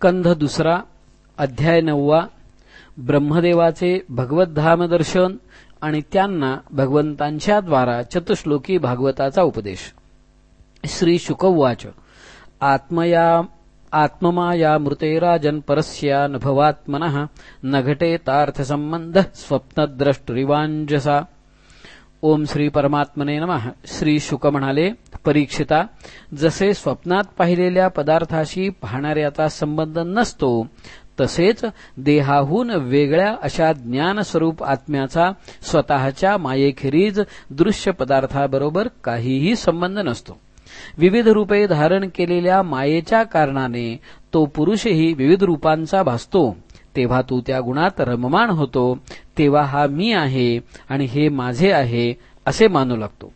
स्कंध दुसरा अध्याय नववा ब्रह्मदेवाचे भगवतधाम दर्शन आणि त्यांना भगवंतांच्या द्वारा चतुश्लोकी भागवताचा उपदेश. श्री शुकवाच आत्मया आत्ममाया मृतेराजन परस्या नभवात्मन न घटेतार्थसंबंध स्वप्नद्रष्टुरिवांजसा ओम श्री परमात्मने नमः। श्री शुक म्हणाले परीक्षिता जसे स्वप्नात पाहिलेल्या पदार्थाशी पाहणाऱ्याचा संबंध नसतो तसेच देहाहून वेगळ्या अशा ज्ञानस्वरूप आत्म्याचा स्वतःच्या मायेखेरीज दृश्य पदार्थाबरोबर काहीही संबंध नसतो. विविध रूपे धारण केलेल्या मायेच्या कारणाने तो पुरुषही विविध रूपांचा भासतो. तेव्हा तू त्या गुणात रममाण होतो तेव्हा हा मी आहे आणि हे माझे आहे असे मानू लागतो.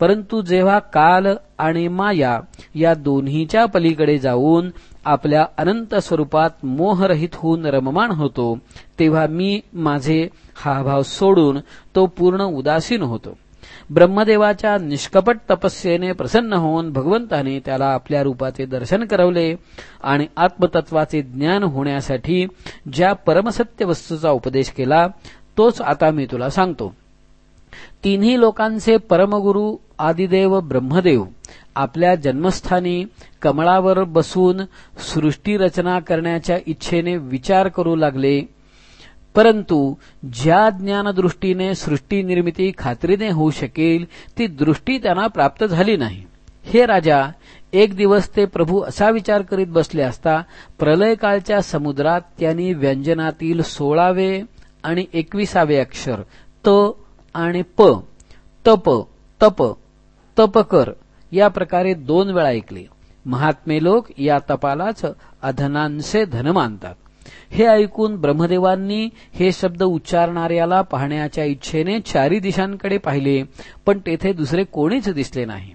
परंतु जेव्हा काल आणि माया या दोन्हीच्या पलीकडे जाऊन आपल्या अनंत स्वरूपात मोहरहित होऊन रममाण होतो तेव्हा मी माझे हा भाव सोडून तो पूर्ण उदासीन होतो. ब्रह्मदेवाच्या निष्कपट तपस्येने प्रसन्न होऊन भगवंताने त्याला आपल्या रूपाचे दर्शन करवले आणि आत्मतत्वाचे ज्ञान होण्यासाठी ज्या परमसत्य वस्तूचा उपदेश केला तोच आता मी तुला सांगतो. तिन्ही लोकांचे परमगुरु आदिदेव ब्रह्मदेव आपल्या जन्मस्थानी कमळावर बसून सृष्टी रचना करण्याच्या इच्छेने विचार करू लागले. परंतु ज्या ज्ञानदृष्टीने सृष्टी निर्मिती खात्रीने होऊ शकेल ती दृष्टी त्यांना प्राप्त झाली नाही. हे राजा एक दिवस ते प्रभू असा विचार करीत बसले असता प्रलयकाळच्या समुद्रात त्यांनी व्यंजनातील सोळावे आणि एकविसावे अक्षर त आणि प तप तप तप कर. या प्रकारे दोन वेळा ऐकले. महात्मे लोक या तपालाच अधनांचे धन मानतात. हे ऐकून ब्रह्मदेवांनी हे शब्द उच्चारणाऱ्याला पाहण्याच्या इच्छेने चारी दिशांकडे पाहिले पण तेथे दुसरे कोणीच दिसले नाही.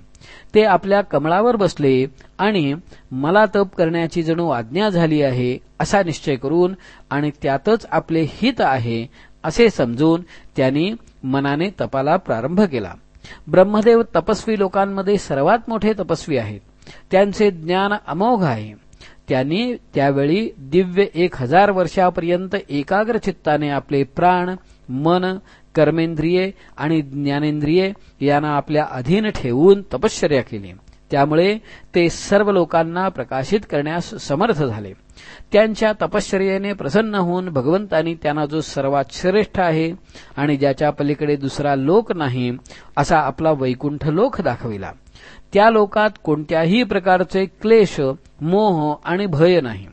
ते आपल्या कमळावर बसले आणि मला तप करण्याची जणू आज्ञा झाली आहे असा निश्चय करून आणि त्यातच आपले हित आहे असे समजून त्यांनी मनाने तपाला प्रारंभ केला. ब्रह्मदेव तपस्वी लोकांमध्ये सर्वात मोठे तपस्वी आहेत. त्यांचे ज्ञान अमोघ आहे. त्यांनी त्यावेळी दिव्य एक हजार वर्षापर्यंत एकाग्र चित्ताने आपले प्राण मन कर्मेंद्रिये आणि ज्ञानेंद्रिये यांना आपल्या अधीन ठेवून तपश्चर्या केली. त्यामुळे ते सर्व लोकांना प्रकाशित करण्यास समर्थ झाले. त्यांच्या तपश्चर्येने प्रसन्न होऊन भगवंतांनी त्यांना जो सर्वात श्रेष्ठ आहे आणि ज्याच्या पलीकडे दुसरा लोक नाही असा आपला वैकुंठ लोक दाखविला. त्या लोकात कोणत्याही प्रकारचे क्लेश मोह आणि भय नाही.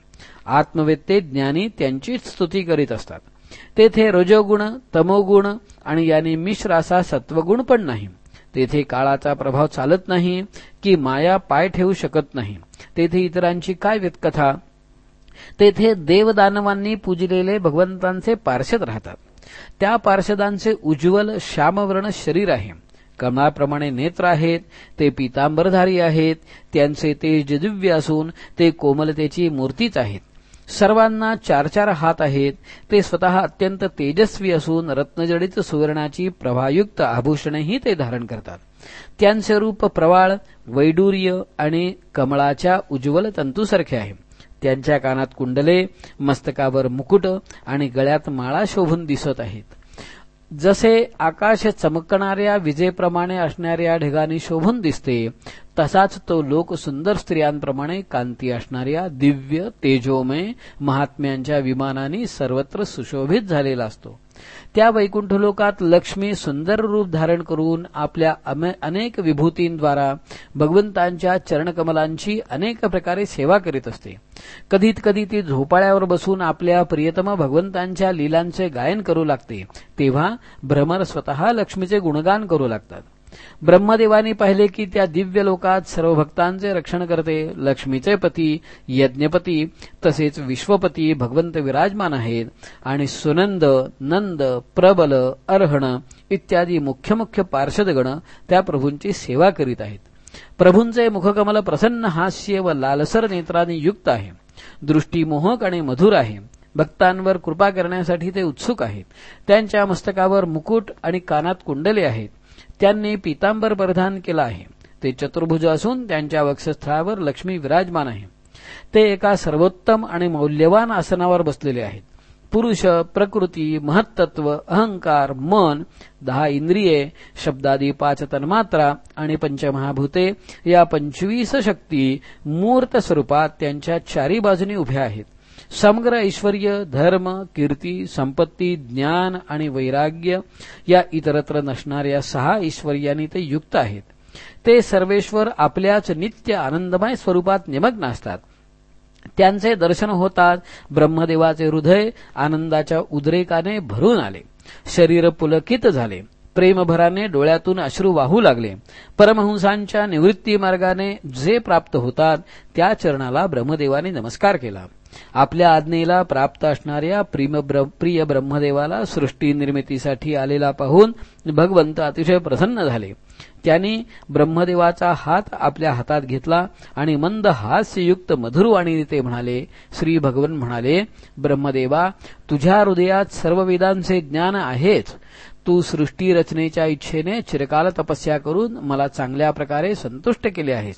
आत्मवेत्ते ज्ञानी त्यांचीच स्तुती करीत असतात. तेथे रजोगुण तमोगुण आणि याने मिश्र असा सत्वगुण पण नाही. तेथे काळाचा प्रभाव चालत नाही की माया पाय ठेवू शकत नाही. तेथे इतरांची काय व्यतकथा तेथे देवदानवांनी पूजलेले भगवंतांचे पार्षद राहतात. त्या पार्षदांचे उज्ज्वल श्यामवर्ण शरीर आहे. कमळाप्रमाणे नेत्र आहेत ते पितांबरधारी आहेत त्यांचे तेज दिव्य असून ते कोमलतेची मूर्तीच आहेत. सर्वांना चार चार हात आहेत. ते स्वतः अत्यंत तेजस्वी असून रत्नजडित सुवर्णाची प्रभायुक्त आभूषणेही ते धारण करतात. त्यांचे रूप प्रवाळ वैडूर्य आणि कमळाच्या उज्ज्वल तंतूसारखे आहे. त्यांच्या कानात कुंडले मस्तकावर मुकुट आणि गळ्यात माळा शोभून दिसत आहेत. जसे आकाश चमकणाऱ्या विजेप्रमाणे असणाऱ्या ढगाने शोभून दिसते तसाच तो लोक सुंदर स्त्रियांप्रमाणे कांती असणाऱ्या दिव्य तेजोमय महात्म्यांच्या विमानांनी सर्वत्र सुशोभित झालेला असतो. त्या वैकुंठ लोकात लक्ष्मी सुंदर रूप धारण करून आपल्या अनेक विभूतींद्वारा भगवंतांच्या चरणकमलांची अनेक प्रकारे सेवा करीत असते. कधीत कधी ती झोपाळ्यावर बसून आपल्या प्रियतम भगवंतांच्या लीलांचे गायन करू लागते तेव्हा भ्रमर स्वतः लक्ष्मीचे गुणगान करू लागतात. ब्रह्मदेवानी पाहिले की त्या दिव्य लोकात सर्व भक्तांचे रक्षण करते लक्ष्मीचे पती यज्ञपती तसेच विश्वपती भगवंत विराजमान आहेत. आणि सुनंद नंद प्रबल अर्हण इत्यादी मुख्य मुख्य पार्षदगण त्या प्रभूंची सेवा करीत आहेत. प्रभूंचे मुखकमल प्रसन्न हास्य व लालसर नेत्राने युक्त आहे. दृष्टी मोहक आणि मधुर आहे. भक्तांवर कृपा करण्यासाठी ते उत्सुक आहेत. त्यांच्या मस्तकावर मुकुट आणि कानात कुंडले आहेत. त्यांनी पितांबर परिधान केला आहे. ते चतुर्भुज असून त्यांच्या वक्षस्थळावर लक्ष्मी विराजमान आहे. ते एका सर्वोत्तम आणि मौल्यवान आसनावर बसलेले आहेत. पुरुष प्रकृती महत्त्व अहंकार मन दहा इंद्रिये शब्दादी पाच तन्मात्रा आणि पंचमहाभूते या पंचवीस शक्ती मूर्त स्वरूपात त्यांच्या चारी बाजूनी उभ्या आहेत. समग्र ऐश्वर्य धर्म कीर्ती संपत्ती ज्ञान आणि वैराग्य या इतरत्र नसणाऱ्या सहा ऐश्वर्याने ते युक्त आहेत. ते सर्वेश्वर आपल्याच नित्य आनंदमय स्वरूपात निमग्न असतात. त्यांचे दर्शन होताच ब्रह्मदेवाचे हृदय आनंदाच्या उद्रेकाने भरून आले. शरीर पुलकित झाले. प्रेमभराने डोळ्यातून अश्रू वाहू लागले. परमहंसांच्या निवृत्ती मार्गाने जे प्राप्त होतात त्या चरणाला ब्रह्मदेवाने नमस्कार केला. आपल्या आज्ञेला प्राप्त असणाऱ्या प्रिय ब्रह्मदेवाला सृष्टी निर्मितीसाठी आलेला पाहून भगवंत अतिशय प्रसन्न झाले. त्यांनी ब्रह्मदेवाचा हात आपल्या हातात घेतला आणि मंद हास्ययुक्त मधुरवाणीने ते म्हणाले श्री भगवन म्हणाले ब्रह्मदेवा तुझ्या हृदयात सर्व वेदांचे ज्ञान आहेच. तू सृष्टी रचनेच्या इच्छेने चिरकाल तपस्या करून मला चांगल्या प्रकारे संतुष्ट केले आहेस.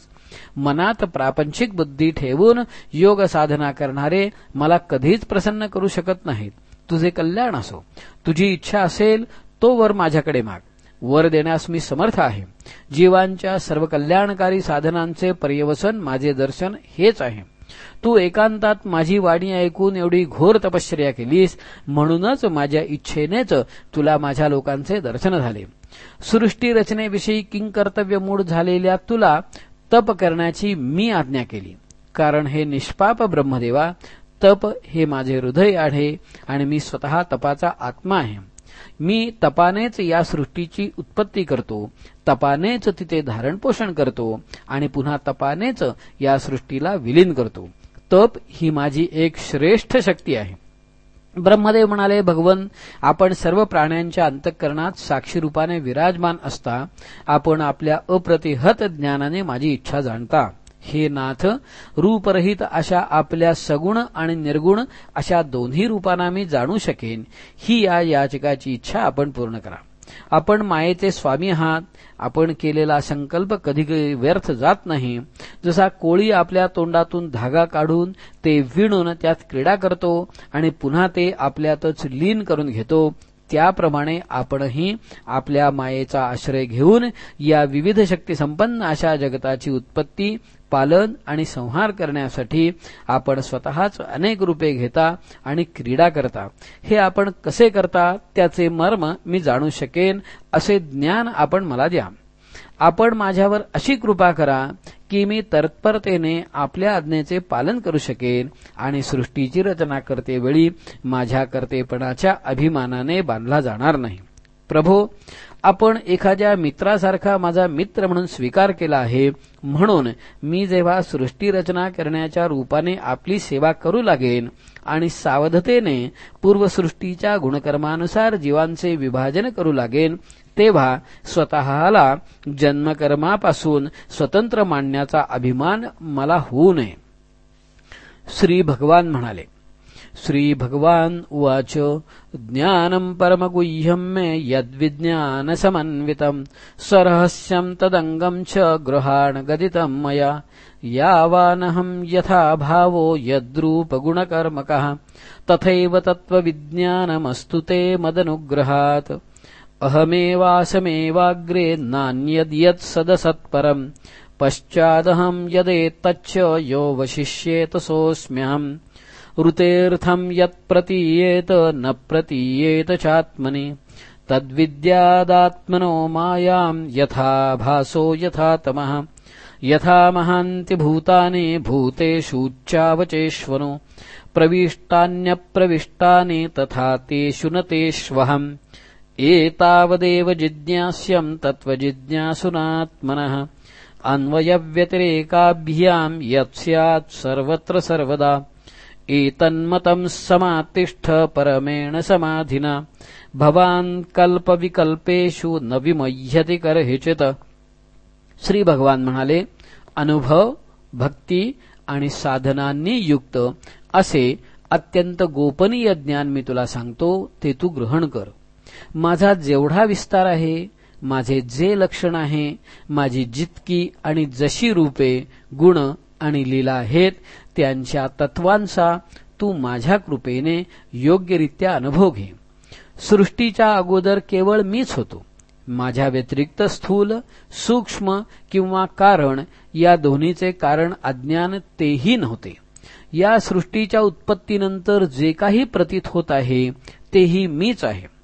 मनात प्रापंचिक बुद्धी ठेवून योग साधना करणारे मला कधीच प्रसन्न करू शकत नाहीत. तुझे कल्याण असो. तुझी इच्छा असेल तो वर माझ्याकडे माग. वर देण्यास मी समर्थ आहे. जीवांच्या सर्व कल्याणकारी साधनांचे पर्यवसन माझे दर्शन हेच आहे. तू एकांतात माझी वाणी ऐकून एवढी घोर तपश्चर्या केलीस म्हणूनच माझ्या इच्छेनेच तुला माझ्या लोकांचे दर्शन झाले. सृष्टी रचनेविषयी किंकर्तव्य मूळ झालेल्या तुला तप करण्याची मी आज्ञा केली. कारण हे निष्पाप ब्रह्मदेवा तप हे माझे हृदय आहे आणि मी स्वतः तपाचा आत्मा आहे. मी तपानेच या सृष्टीची उत्पत्ती करतो तपानेच तिथे धारण पोषण करतो आणि पुन्हा तपानेच या सृष्टीला विलीन करतो. तप ही माझी एक श्रेष्ठ शक्ती आहे. ब्रह्मदेव म्हणाले भगवन आपण सर्व प्राण्यांच्या अंतःकरणात साक्षी रूपाने विराजमान असता. आपण आपल्या अप्रतिहत ज्ञानाने माझी इच्छा जाणता. हे नाथ रूपरहित अशा आपल्या सगुण आणि निर्गुण अशा दोन्ही रूपांना मी जाणू शकेन. ही या याचकाची इच्छा आपण पूर्ण करा. आपण मायेचे स्वामी आहात. आपण केलेला संकल्प कधी व्यर्थ जात नाही. जसा कोळी आपल्या तोंडातून धागा काढून ते विणून त्यात क्रीडा करतो आणि पुन्हा ते आपल्यातच लीन करून घेतो त्याप्रमाणे आपणही आपल्या मायेचा आश्रय घेऊन या विविध शक्ती संपन्न अशा जगताची उत्पत्ती पालन आणि संहार करण्यासाठी आपण स्वतःच अनेक रूपे घेता आणि क्रीडा करता. हे आपण कसे करता त्याचे मर्म मी जाणू शकेन असे ज्ञान आपण मला द्या. आपण माझ्यावर अशी कृपा करा की मी तत्परतेने आपल्या आज्ञेचे पालन करू शकेन आणि सृष्टीची रचना करते वेळी माझ्या कर्तेपणाच्या अभिमानाने बांधला जाणार नाही. प्रभो आपण एखाद्या मित्रासारखा माझा मित्र म्हणून स्वीकार केला आहे म्हणून मी जेव्हा सृष्टी रचना करण्याच्या रूपाने आपली सेवा करू लागेन आणि सावधतेने पूर्वसृष्टीच्या गुणकर्मानुसार जीवांचे विभाजन करू लागेन तेव्हा स्वतःला जन्मकर्मापासून स्वतंत्र मानण्याचा अभिमान मला होऊ नये. श्री भगवान म्हणाले श्रीभगवान् उवाच ज्ञानम परमगुह्यम मे यद्विज्ञानसमन्वितम् स्वरहस्यम् तदंगम च गृहाण गदितम् मया यावानहम यथा भावो यद्रूपगुणकर्मकः तथैव तत्त्वविज्ञानमस्तु ते मदनुग्रहात्। अहमेवासमेवाग्रे नान्यद्यत् सदसत्परम्। पश्चादहम् यदेतच्च यो वशिष्येत सोऽस्म्यहम्। ऋतेऽर्थम् यत्प्रतीयेत न प्रतीयेत चात्मनि। तद्विद्यादात्मनो मायाम् यथा भासो यथा तमः। यथा महान्ति भूतानि भूतेषूच्चावचेष्वनो प्रविष्टान्यप्रविष्टानि तथा तेषु न तेष्वहम् एतावदेव जिज्ञास्यम् तत्त्वजिज्ञासुनात्मनः। अन्वयव्यतिरेकाभ्याम् यत्स्यात् सर्वत्र सर्वदा। एतन्मतम् समातिष्ठ परमेण समाधिना। भवान् कल्पविकल्पेषु न विमह्यति करहिचित। श्री भगवान म्हणाले अनुभव भक्ती आणि साधनांनी युक्त असे अत्यंत गोपनीय ज्ञान मी तुला सांगतो ते तू ग्रहण कर। माझा जेवढा विस्तार आहे माझे जे लक्षण आहे माझी जितकी आणि जशी रूपे गुण आणि लीला आहेत त्यांच्या तत्वांचा तू माझ्या कृपेने योग्यरित्या अनुभव घे. सृष्टीच्या अगोदर केवळ मीच होतो. माझ्या व्यतिरिक्त स्थूल सूक्ष्म किंवा कारण या दोन्हीचे कारण अज्ञान तेही नव्हते. या सृष्टीच्या उत्पत्तीनंतर जे काही प्रतीत होत आहे तेही मीच आहे.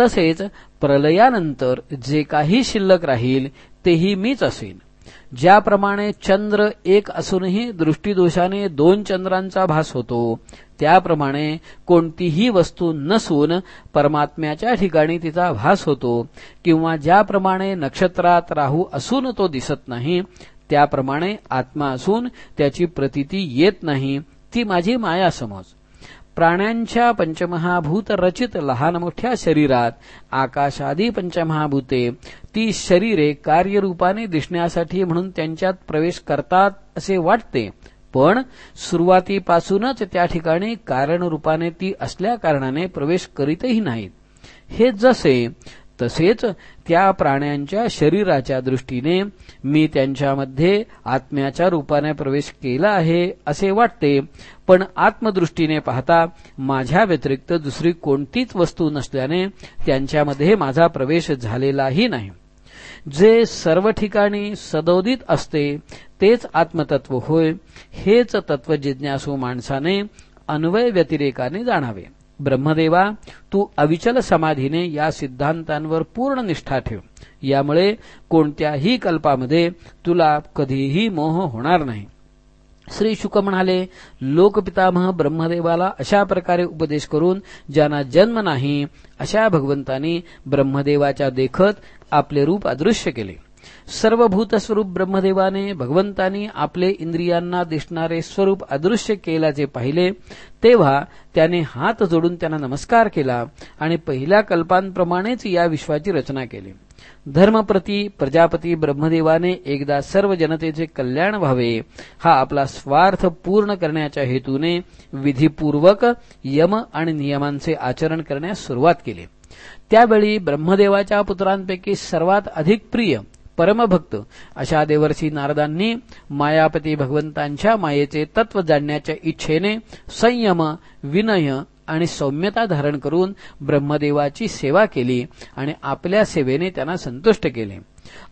तसेच प्रलयानंतर जे काही शिल्लक राहील तेही मीच असेल ज्याप्रमाणे चंद्र एक असूनही दृष्टीदोषाने दोन चंद्रांचा भास होतो त्याप्रमाणे कोणतीही वस्तू नसून परमात्म्याच्या ठिकाणी तिचा भास होतो किंवा ज्याप्रमाणे नक्षत्रात राहू असून तो दिसत नाही त्याप्रमाणे आत्मा असून त्याची प्रतिती येत नाही ती माझी माया समज प्राण्यांच्या पंचमहाभूत रचित लहान मोठ्या शरीरात आकाशादी पंचमहाभूते ती शरीरे कार्यरूपाने दिसण्यासाठी म्हणून त्यांच्यात प्रवेश करतात असे वाटते. पण सुरुवातीपासूनच त्या ठिकाणी कारणरूपाने ती असल्या कारणाने प्रवेश करीतही नाहीत. हे जसे तसेच त्या प्राण्यांच्या शरीराच्या दृष्टीने मी त्यांच्यामध्ये आत्म्याच्या रूपाने प्रवेश केला आहे असे वाटते. पण आत्मदृष्टीने पाहता माझ्या व्यतिरिक्त दुसरी कोणतीच वस्तू नसल्याने त्यांच्यामध्ये माझा प्रवेश झालेलाही नाही. जे सर्व ठिकाणी सदोदित असते तेच आत्मतत्व होय हेच तत्व जिज्ञासू माणसाने अन्वय व्यतिरेकाने जाणावे. ब्रह्मदेवा तू अविचल समाधीने या सिद्धांतांवर पूर्ण निष्ठा ठेव. यामुळे कोणत्याही कल्पामध्ये तुला कधीही मोह होणार नाही. श्री शुक म्हणाले लोकपितामह ब्रह्मदेवाला अशा प्रकारे उपदेश करून ज्यांना जन्म नाही अशा भगवंतांनी ब्रह्मदेवाच्या देखत आपले रूप अदृश्य केले. सर्व भूतस्वरूप ब्रह्मदेवाने भगवंतानी आपले इंद्रियांना दिसणारे स्वरूप अदृश्य केल्याचे पाहिले तेव्हा त्याने हात जोडून त्यांना नमस्कार केला आणि पहिल्या कल्पांप्रमाणेच या विश्वाची रचना केली. धर्मप्रती प्रजापती ब्रह्मदेवाने एकदा सर्व जनतेचे कल्याण व्हावे हा आपला स्वार्थ पूर्ण करण्याच्या हेतूने विधीपूर्वक यम आणि नियमांचे आचरण करण्यास सुरुवात केली. त्यावेळी ब्रह्मदेवाच्या पुत्रांपैकी सर्वात अधिक प्रिय परमभक्त. अशा देवर्षी नारदांनी मायापती भगवंतांच्या मायेचे तत्व जाणण्याच्या इच्छेने संयम विनय आणि सौम्यता धारण करून ब्रह्मदेवाची सेवा केली आणि आपल्या सेवेने त्यांना संतुष्ट केले.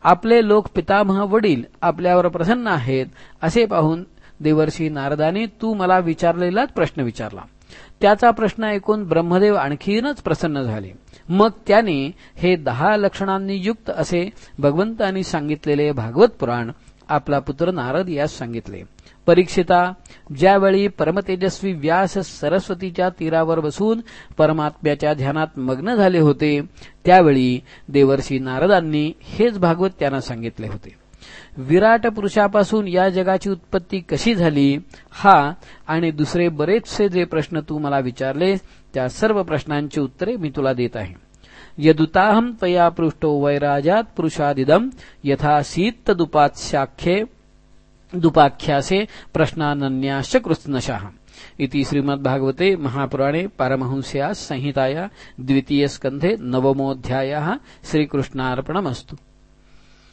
आपले लोक पितामह वडील आपल्यावर प्रसन्न आहेत असे पाहून देवर्षी नारदाने तू मला विचारलेलाच प्रश्न विचारला. त्याचा प्रश्न ऐकून ब्रह्मदेव आणखीनच प्रसन्न झाले. मग त्याने हे दहा लक्षणांनी युक्त असे भगवंतांनी सांगितलेले भागवत पुराण आपला पुत्र नारद यास सांगितले. परीक्षिता ज्यावेळी परमतेजस्वी व्यास सरस्वतीच्या तीरावर बसून परमात्म्याच्या ध्यानात मग्न झाले होते त्यावेळी देवर्षी नारदांनी हेच भागवत त्यांना सांगितले होते. विराट पुरुषापासून या जगाची उत्पत्ती कशी झाली? हा आणि दुसरे बरेचसे जे प्रश्न तू मला विचारले त्या सर्व प्रश्नांची उत्तरे मी तुला देत आहे. यदुताहम तया पृष्ठो वैराजात पुरुषादिदम यथासीत दुपात्याख्ये दुपाख्यासे प्रश्नानन्याश्च कृत्नशः इति श्रीमद्भागवते महापुराणे पारमहंस्या संहिताया द्वितीयस्कन्धे नवमोऽध्यायः श्रीकृष्णार्पणमस्तु।